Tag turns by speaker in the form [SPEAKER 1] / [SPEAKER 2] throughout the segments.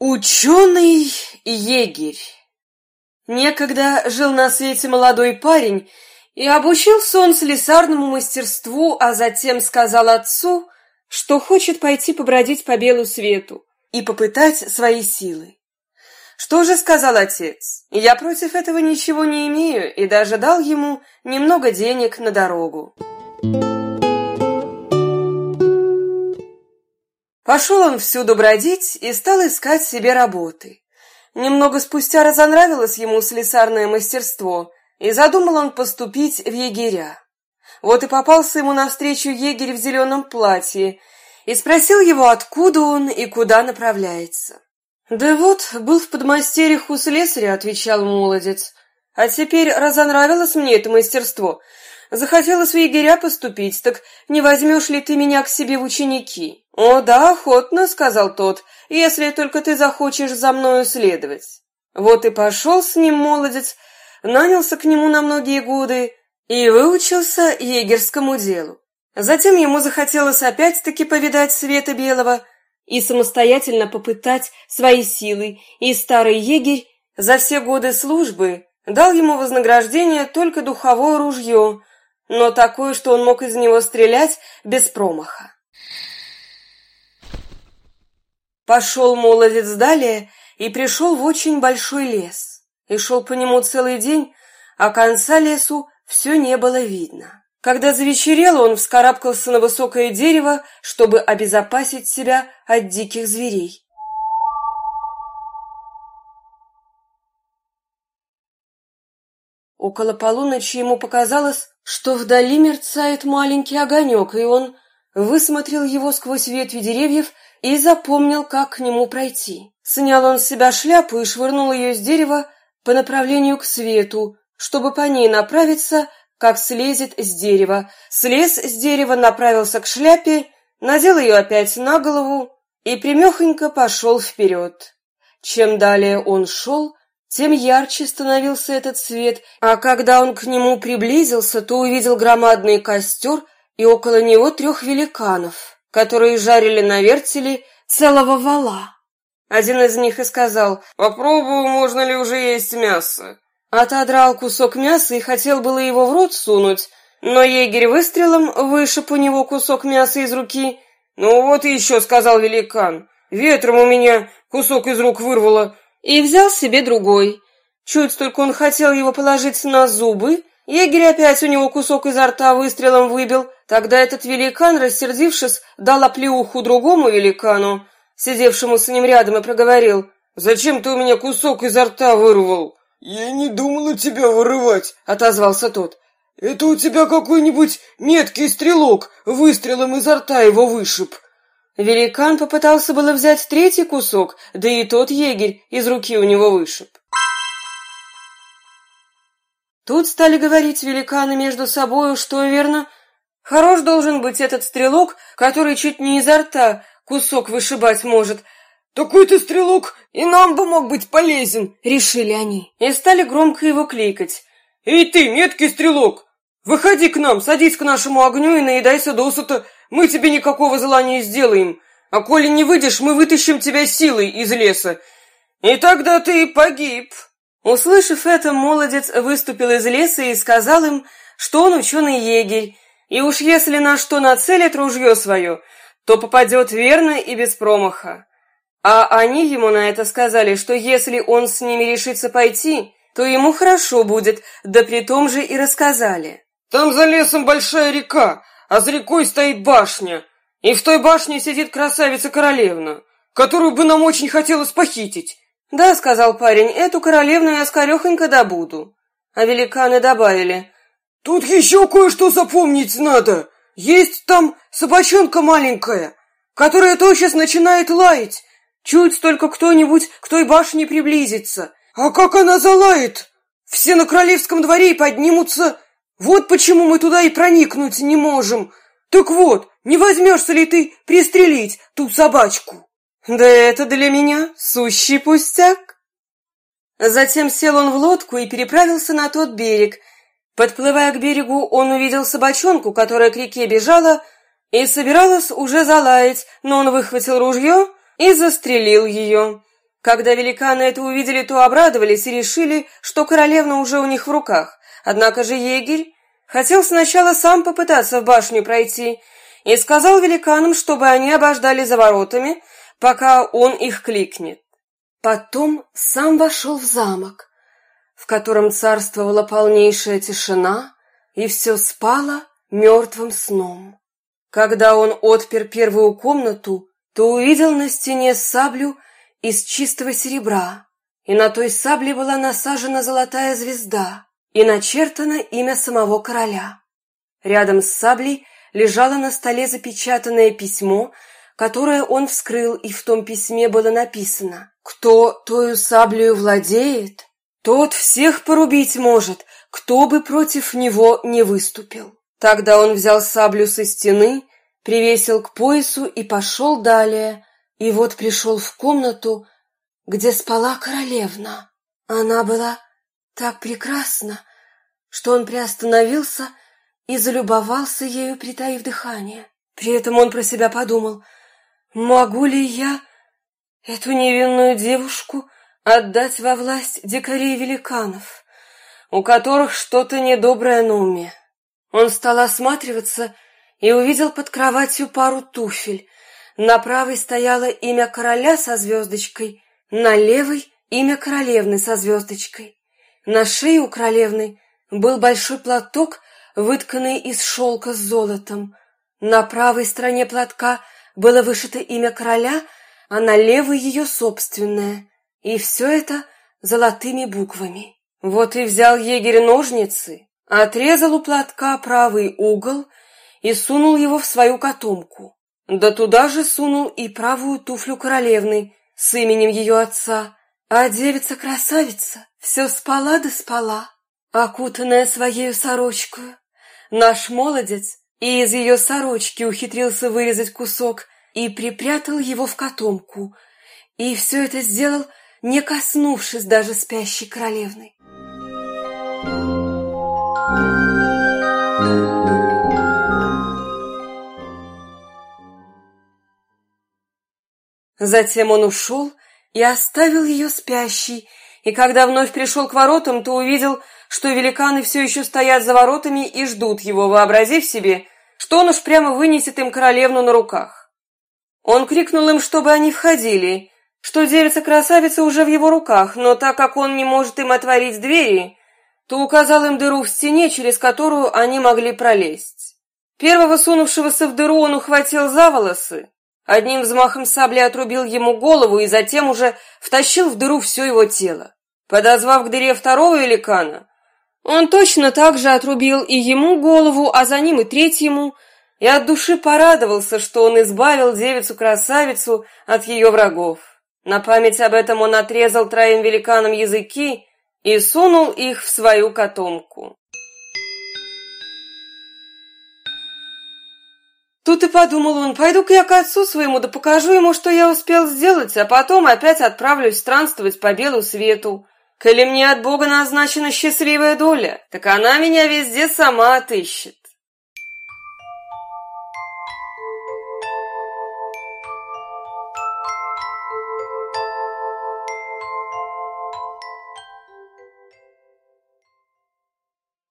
[SPEAKER 1] Ученый егерь. Некогда жил на свете молодой парень и обучился он слесарному мастерству, а затем сказал отцу, что хочет пойти побродить по белу свету и попытать свои силы. Что же сказал отец? Я против этого ничего не имею и даже дал ему немного денег на дорогу. Пошел он всюду бродить и стал искать себе работы. Немного спустя разонравилось ему слесарное мастерство, и задумал он поступить в егеря. Вот и попался ему навстречу егерь в зеленом платье и спросил его, откуда он и куда направляется. «Да вот, был в подмастерьях у слесаря», — отвечал молодец. «А теперь разонравилось мне это мастерство. Захотелось в егеря поступить, так не возьмешь ли ты меня к себе в ученики?» «О, да, охотно», — сказал тот, — «если только ты захочешь за мною следовать». Вот и пошел с ним молодец, нанялся к нему на многие годы и выучился егерскому делу. Затем ему захотелось опять-таки повидать света белого и самостоятельно попытать свои силы, и старый егерь за все годы службы дал ему вознаграждение только духовое ружье, но такое, что он мог из него стрелять без промаха. Пошел молодец далее и пришел в очень большой лес. И шел по нему целый день, а конца лесу все не было видно. Когда завечерело, он вскарабкался на высокое дерево, чтобы обезопасить себя от диких зверей. Около полуночи ему показалось, что вдали мерцает маленький огонек, и он высмотрел его сквозь ветви деревьев и запомнил, как к нему пройти. Снял он с себя шляпу и швырнул ее с дерева по направлению к свету, чтобы по ней направиться, как слезет с дерева. Слез с дерева, направился к шляпе, надел ее опять на голову и примехонько пошел вперед. Чем далее он шел, тем ярче становился этот свет, а когда он к нему приблизился, то увидел громадный костер и около него трех великанов которые жарили на вертеле целого вала. Один из них и сказал, «Попробую, можно ли уже есть мясо». Отодрал кусок мяса и хотел было его в рот сунуть, но егерь выстрелом вышиб у него кусок мяса из руки. «Ну вот еще», — сказал великан, — «ветром у меня кусок из рук вырвало». И взял себе другой. Чуть только он хотел его положить на зубы, егерь опять у него кусок изо рта выстрелом выбил, Тогда этот великан, рассердившись, дал оплеуху другому великану, сидевшему с ним рядом, и проговорил, «Зачем ты у меня кусок изо рта вырвал?»
[SPEAKER 2] «Я не думал тебя вырывать», —
[SPEAKER 1] отозвался тот.
[SPEAKER 2] «Это у тебя какой-нибудь меткий стрелок выстрелом изо рта его вышиб».
[SPEAKER 1] Великан попытался было взять третий кусок, да и тот егерь из руки у него вышиб. Тут стали говорить великаны между собою, что, верно, Хорош должен быть этот стрелок, который чуть не изо рта кусок вышибать может.
[SPEAKER 2] Такой-то стрелок и нам бы мог быть полезен,
[SPEAKER 1] решили они. И стали громко его кликать.
[SPEAKER 2] Эй ты, меткий стрелок, выходи к нам, садись к нашему огню и наедайся досыта. Мы тебе никакого зла не сделаем. А коли не выйдешь, мы вытащим тебя силой из леса. И тогда ты погиб.
[SPEAKER 1] Услышав это, молодец выступил из леса и сказал им, что он ученый егерь, и уж если на что нацелит ружье свое, то попадет верно и без промаха. А они ему на это сказали, что если он с ними решится пойти, то ему хорошо будет, да при том же и рассказали.
[SPEAKER 2] Там за лесом большая река, а за рекой стоит башня, и в той башне сидит красавица-королевна, которую бы нам очень хотелось похитить.
[SPEAKER 1] Да, сказал парень, эту королевну я скорехонько добуду. А великаны добавили,
[SPEAKER 2] Тут еще кое-что запомнить надо. Есть там собачонка маленькая, которая тотчас начинает лаять. Чуть только кто-нибудь к той башне приблизится. А как она залает? Все на королевском дворе поднимутся. Вот почему мы туда и проникнуть не можем. Так вот, не возьмешься ли ты пристрелить ту собачку?
[SPEAKER 1] Да это для меня сущий пустяк. Затем сел он в лодку и переправился на тот берег, Подплывая к берегу, он увидел собачонку, которая к реке бежала и собиралась уже залаять, но он выхватил ружье и застрелил ее. Когда великаны это увидели, то обрадовались и решили, что королевна уже у них в руках. Однако же егерь хотел сначала сам попытаться в башню пройти и сказал великанам, чтобы они обождали за воротами, пока он их кликнет. Потом сам вошел в замок, в котором царствовала полнейшая тишина, и все спало мертвым сном. Когда он отпер первую комнату, то увидел на стене саблю из чистого серебра, и на той сабле была насажена золотая звезда и начертано имя самого короля. Рядом с саблей лежало на столе запечатанное письмо, которое он вскрыл, и в том письме было написано «Кто тою саблею владеет, тот всех порубить может, кто бы против него не выступил». Тогда он взял саблю со стены, привесил к поясу и пошел далее, и вот пришел в комнату, где спала королевна. Она была так прекрасна, что он приостановился и залюбовался ею, притаив дыхание. При этом он про себя подумал, могу ли я эту невинную девушку отдать во власть дикарей-великанов, у которых что-то недоброе на уме. Он стал осматриваться и увидел под кроватью пару туфель. На правой стояло имя короля со звездочкой, на левой — имя королевны со звездочкой. На шее у королевны был большой платок, вытканный из шелка с золотом. На правой стороне платка было вышито имя короля, а на левой ее собственное. И все это золотыми буквами. Вот и взял егерь ножницы Отрезал у платка правый угол и сунул его в свою котомку. Да туда же сунул и правую туфлю королевны с именем ее отца. А девица-красавица все спала да спала, окутанная своею сорочкою. Наш молодец и из ее сорочки ухитрился вырезать кусок и припрятал его в котомку, и все это сделал, не коснувшись даже спящей королевны. Затем он ушел и оставил ее спящей, и когда вновь пришел к воротам, то увидел, что великаны все еще стоят за воротами и ждут его, вообразив себе, что он уж прямо вынесет им королевну на руках. Он крикнул им, чтобы они входили, что девица-красавица уже в его руках, но так как он не может им отворить двери, то указал им дыру в стене, через которую они могли пролезть. Первого сунувшегося в дыру он ухватил за волосы, одним взмахом сабли отрубил ему голову и затем уже втащил в дыру все его тело. Подозвав к дыре второго великана, он точно так же отрубил и ему голову, а за ним и третьему, и от души порадовался, что он избавил девицу-красавицу от ее врагов. На память об этом он отрезал троим великанам языки и сунул их в свою котомку. Тут и подумал он, пойду-ка я к отцу своему, да покажу ему, что я успел сделать, а потом опять отправлюсь странствовать по белу свету. Коли мне от Бога назначена счастливая доля, так она меня везде сама отыщет.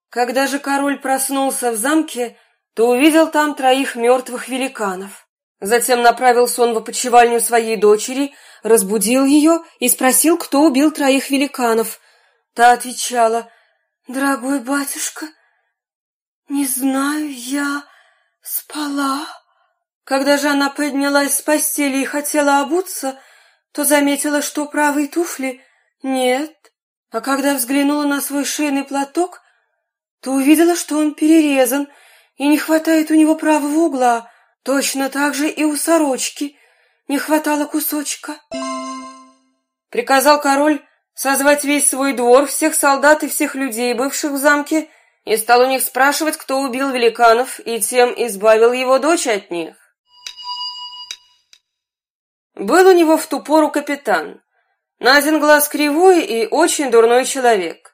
[SPEAKER 1] Когда же король проснулся в замке, то увидел там троих мертвых великанов. Затем направился он в опочивальню своей дочери, разбудил ее и спросил, кто убил троих великанов. Та отвечала, «Дорогой батюшка, не знаю, я спала». Когда же она поднялась с постели и хотела обуться, то заметила, что правой туфли нет, а когда взглянула на свой шейный платок, то увидела, что он перерезан, и не хватает у него правого угла. Точно так же и у сорочки не хватало кусочка. Приказал король созвать весь свой двор, всех солдат и всех людей, бывших в замке, и стал у них спрашивать, кто убил великанов, и тем избавил его дочь от них. Был у него в ту пору капитан, на один глаз кривой и очень дурной человек.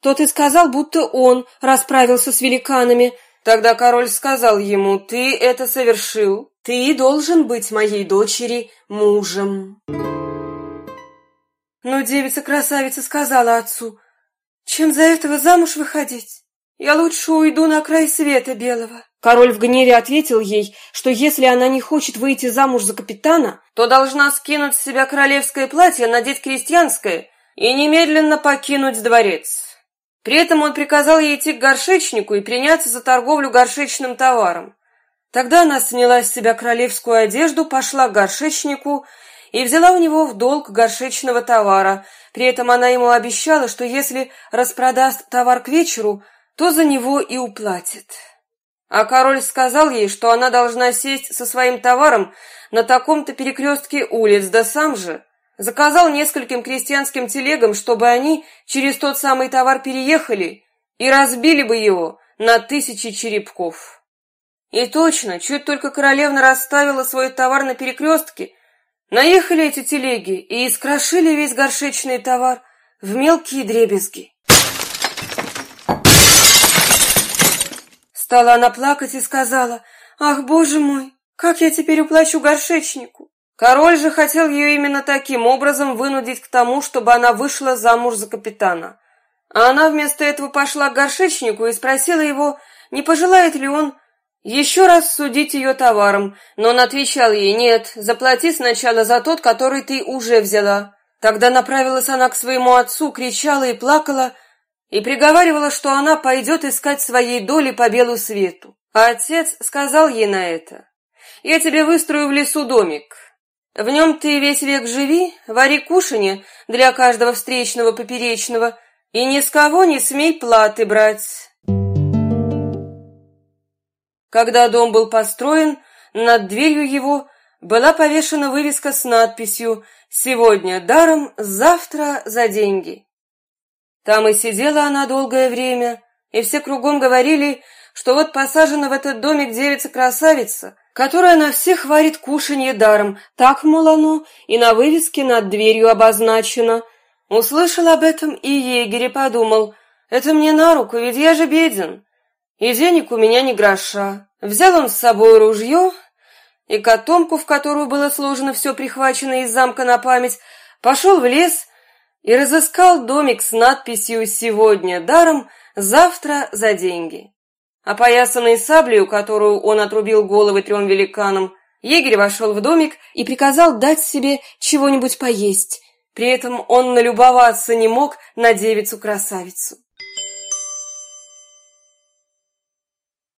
[SPEAKER 1] Тот и сказал, будто он расправился с великанами. Тогда король сказал ему, ты это совершил, ты должен быть моей дочери мужем. Но девица-красавица сказала отцу, «Чем за этого замуж выходить? Я лучше уйду на край света белого». Король в гневе ответил ей, что если она не хочет выйти замуж за капитана, то должна скинуть с себя королевское платье, надеть крестьянское и немедленно покинуть дворец. При этом он приказал ей идти к горшечнику и приняться за торговлю горшечным товаром. Тогда она сняла с себя королевскую одежду, пошла к горшечнику и взяла у него в долг горшечного товара. При этом она ему обещала, что если распродаст товар к вечеру, то за него и уплатит. А король сказал ей, что она должна сесть со своим товаром на таком-то перекрестке улиц, да сам же заказал нескольким крестьянским телегам, чтобы они через тот самый товар переехали и разбили бы его на тысячи черепков. И точно, чуть только королевна расставила свой товар на перекрестке, наехали эти телеги и искрошили весь горшечный товар в мелкие дребезги. Стала она плакать и сказала, «Ах, боже мой, как я теперь уплачу горшечнику?» Король же хотел ее именно таким образом вынудить к тому, чтобы она вышла замуж за капитана. А она вместо этого пошла к горшечнику и спросила его, не пожелает ли он еще раз судить ее товаром, но он отвечал ей, нет, заплати сначала за тот, который ты уже взяла. Тогда направилась она к своему отцу, кричала и плакала, и приговаривала, что она пойдет искать своей доли по белу свету. А отец сказал ей на это, я тебе выстрою в лесу домик. В нем ты весь век живи, вари кушанье для каждого встречного поперечного, и ни с кого не смей платы брать. Когда дом был построен, над дверью его была повешена вывеска с надписью «Сегодня даром, завтра за деньги». Там и сидела она долгое время, и все кругом говорили, что вот посажена в этот домик девица-красавица, которая на всех варит кушанье даром, так, мол, оно и на вывеске над дверью обозначено. Услышал об этом и егерь подумал, это мне на руку, ведь я же беден и денег у меня ни гроша. Взял он с собой ружье и котомку, в которую было сложено все прихваченное из замка на память, пошел в лес и разыскал домик с надписью «Сегодня даром, завтра за деньги». Опоясанный саблею, которую он отрубил головы трем великанам, егерь вошел в домик и приказал дать себе чего-нибудь поесть. При этом он налюбоваться не мог на девицу-красавицу.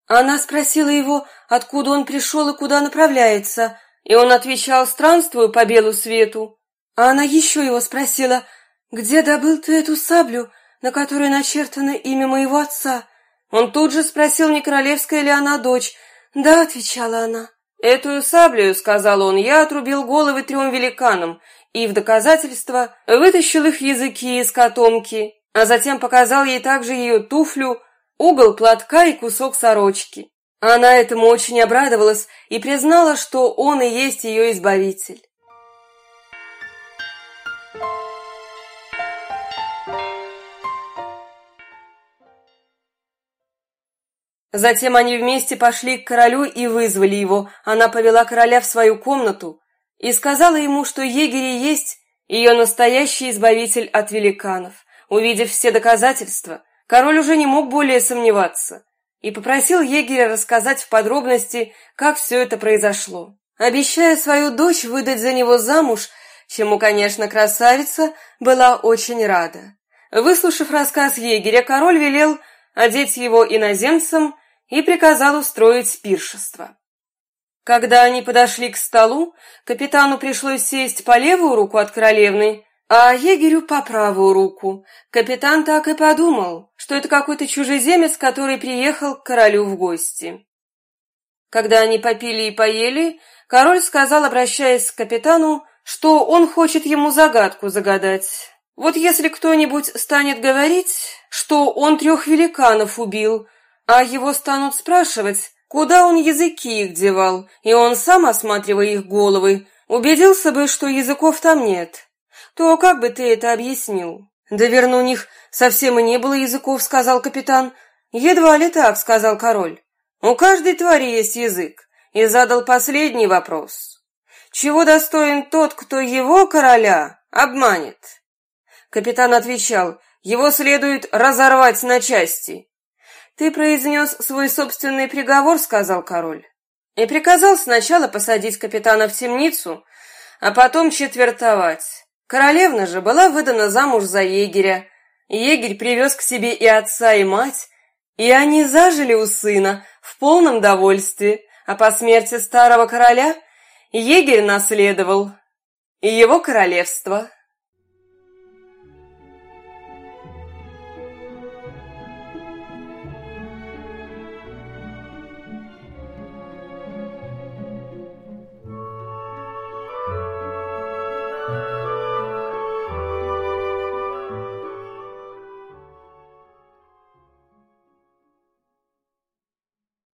[SPEAKER 1] Она спросила его, откуда он пришел и куда направляется, и он отвечал «странствую по белу свету». А она еще его спросила, «Где добыл ты эту саблю, на которой начертано имя моего отца?» Он тут же спросил, не королевская ли она дочь. «Да», — отвечала она. «Эту саблю, — сказал он, — я отрубил головы трем великанам, и в доказательство вытащил их языки из котомки, а затем показал ей также ее туфлю, угол платка и кусок сорочки. Она этому очень обрадовалась и признала, что он и есть ее избавитель. Затем они вместе пошли к королю и вызвали его. Она повела короля в свою комнату и сказала ему, что егерь есть ее настоящий избавитель от великанов. Увидев все доказательства, Король уже не мог более сомневаться и попросил егеря рассказать в подробности, как все это произошло, обещая свою дочь выдать за него замуж, чему, конечно, красавица была очень рада. Выслушав рассказ егеря, король велел одеть его иноземцам и приказал устроить пиршество. Когда они подошли к столу, капитану пришлось сесть по левую руку от королевны, а егерю по правую руку. Капитан так и подумал, что это какой-то чужеземец, который приехал к королю в гости. Когда они попили и поели, король сказал, обращаясь к капитану, что он хочет ему загадку загадать. Вот если кто-нибудь станет говорить, что он трех великанов убил, а его станут спрашивать, куда он языки их девал, и он сам, осматривая их головы, убедился бы, что языков там нет то как бы ты это объяснил? Да верно, у них совсем и не было языков, сказал капитан. Едва ли так, сказал король. У каждой твари есть язык. И задал последний вопрос. Чего достоин тот, кто его, короля, обманет? Капитан отвечал, его следует разорвать на части. «Ты произнес свой собственный приговор», — сказал король, и приказал сначала посадить капитана в темницу, а потом четвертовать. Королевна же была выдана замуж за егеря. Егерь привез к себе и отца, и мать, и они зажили у сына в полном довольстве, а по смерти старого короля егерь наследовал и его королевство.